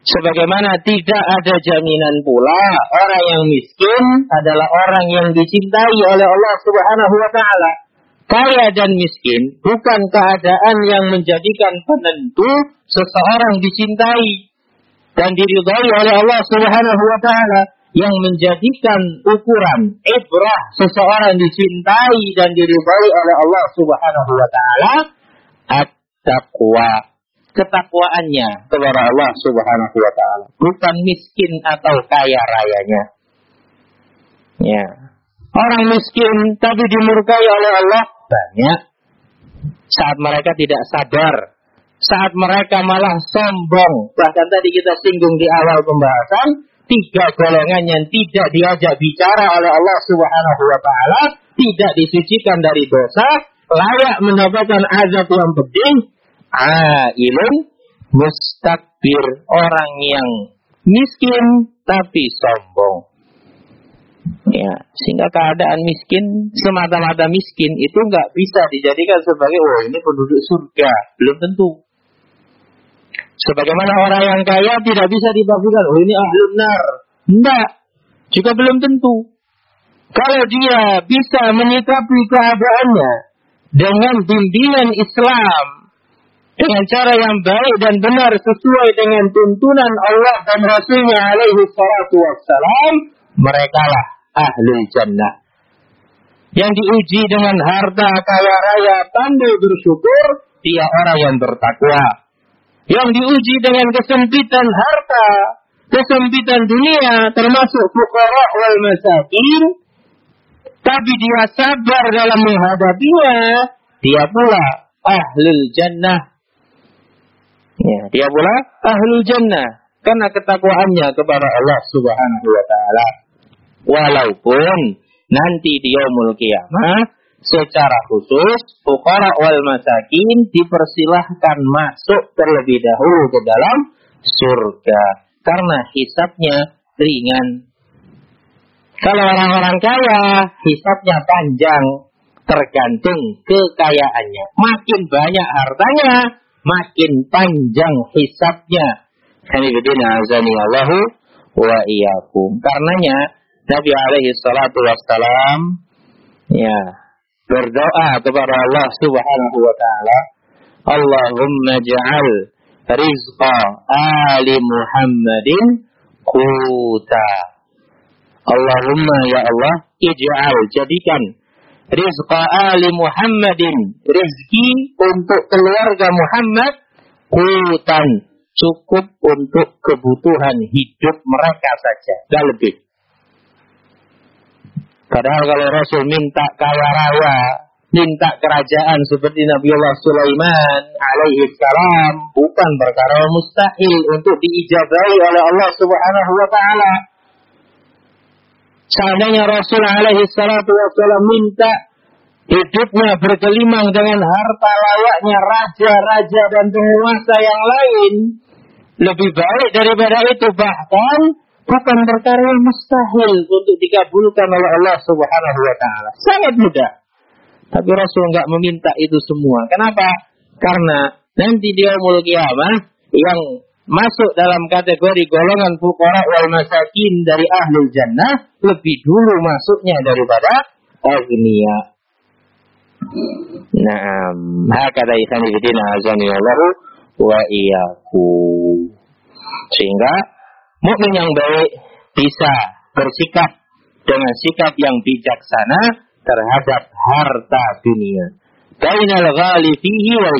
Speaker 1: Sebagaimana tidak ada jaminan pula orang yang miskin adalah orang yang dicintai oleh Allah Subhanahu wa taala. Kaya dan miskin bukan keadaan yang menjadikan penentu seseorang dicintai dan diridhai oleh Allah Subhanahu wa taala yang menjadikan ukuran ibrah seseorang dicintai dan diridhai oleh Allah Subhanahu wa taala at-taqwa ketakwaannya kepada Allah Subhanahu wa taala bukan miskin atau kaya rayanya. Ya. Orang miskin tapi dimurkai oleh Allah banyak saat mereka tidak sadar saat mereka malah sombong. Bahkan tadi kita singgung di awal pembahasan, tiga golongan yang tidak diajak bicara oleh Allah Subhanahu wa taala, tidak disucikan dari dosa, layak mendapatkan azab yang pedih, ailun mustakbir, orang yang miskin tapi sombong. Ya, sehingga keadaan miskin semata-mata miskin itu nggak bisa dijadikan sebagai oh ini penduduk surga, belum tentu. Sebagaimana orang yang kaya tidak bisa dipastikan, oh ini ahlun nar. Tidak. Juga belum tentu. Kalau dia bisa menyikapi keadaannya dengan bimbingan Islam, dengan cara yang baik dan benar sesuai dengan tuntunan Allah dan Rasulnya alaihi salatu wassalam, mereka lah ahlul jannah. Yang diuji dengan harta kaya raya pandai bersyukur, dia orang yang bertakwa yang diuji dengan kesempitan harta, kesempitan dunia, termasuk fukara wal masakin, tapi dia sabar dalam menghadapinya, dia pula ahlul jannah. Ya, dia pula ahlul jannah karena ketakwaannya kepada Allah Subhanahu wa taala. Walaupun nanti di yaumul kiamah secara khusus fuqara wal masakin dipersilahkan masuk terlebih dahulu ke dalam surga karena hisapnya ringan. Kalau orang-orang kaya, hisapnya panjang tergantung kekayaannya. Makin banyak hartanya, makin panjang hisapnya. Kami berdina azani Allahu wa iyyakum. Karenanya Nabi alaihi salatu wassalam ya berdoa kepada Allah Subhanahu wa taala, Allahumma ja'al rizqa ali Muhammadin quta. Allahumma ya Allah, ij'al jadikan rizqa ali Muhammadin rizki untuk keluarga Muhammad qutan cukup untuk kebutuhan hidup mereka saja, tidak lebih. Padahal kalau Rasul minta kaya raya, minta kerajaan seperti Nabi Allah Sulaiman alaihi salam bukan perkara mustahil untuk diijabahi oleh Allah Subhanahu wa taala. Seandainya Rasul alaihi salatu wasallam minta hidupnya berkelimang dengan harta layaknya raja-raja dan penguasa yang lain, lebih baik daripada itu bahkan bukan perkara yang mustahil untuk dikabulkan oleh Allah Subhanahu wa taala. Sangat mudah. Tapi Rasul nggak meminta itu semua. Kenapa? Karena nanti dia yaumul kiamah yang masuk dalam kategori golongan fuqara wal masakin dari ahlul jannah lebih dulu masuknya daripada agnia. Naam, hakada ikhani fidina azani wa iyyakum. Sehingga mukmin yang baik bisa bersikap dengan sikap yang bijaksana terhadap harta dunia. Bainal ghali fihi wal.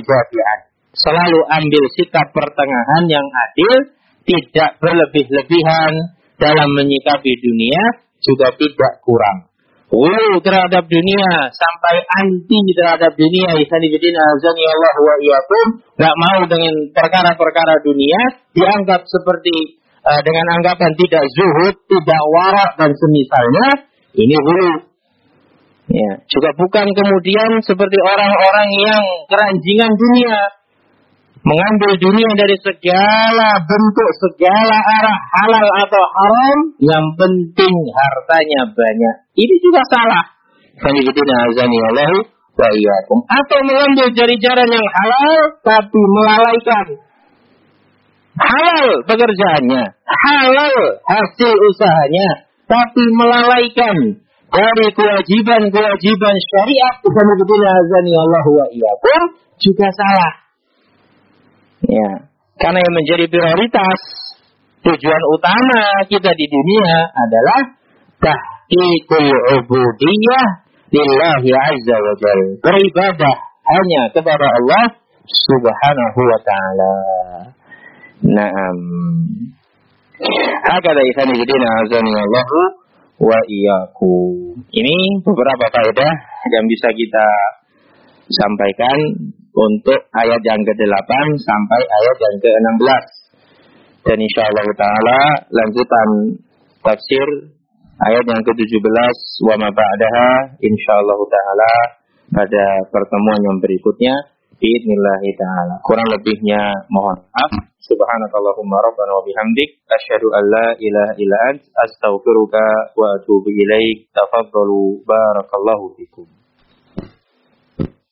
Speaker 1: Selalu ambil sikap pertengahan yang adil, tidak berlebih-lebihan dalam menyikapi dunia, juga tidak kurang. Ulu terhadap dunia sampai anti terhadap dunia. Isanibidin azani Allah wa iyakum nggak mau dengan perkara-perkara dunia dianggap seperti uh, dengan anggapan tidak zuhud, tidak warak dan semisalnya. Ini hulu. Ya, juga bukan kemudian seperti orang-orang yang keranjingan dunia mengambil dunia dari segala bentuk, segala arah halal atau haram, yang penting hartanya banyak. Ini juga salah. Atau mengambil dari jalan yang halal, tapi melalaikan halal pekerjaannya, halal hasil usahanya, tapi melalaikan dari kewajiban-kewajiban syariat Allah wa juga salah. Ya, karena yang menjadi prioritas tujuan utama kita di dunia adalah tahqiqul ubudiyah lillahi azza wa jalla. Beribadah hanya kepada Allah subhanahu wa ta'ala. Naam. Hakada ikhani jidina azani Allah wa iyyaku. Ini beberapa faedah yang bisa kita sampaikan untuk ayat yang ke-8 sampai ayat yang ke-16. Dan insya Allah Ta'ala lanjutan tafsir ayat yang ke-17 wa ma ba'daha insya Allah Ta'ala pada pertemuan yang berikutnya Bismillah ta'ala. Kurang lebihnya mohon maaf. Subhanakallahumma rabbana wa bihamdik. Asyhadu an la ilaha ant. Astaghfiruka wa atubu ilaik. Tafadhalu barakallahu fikum.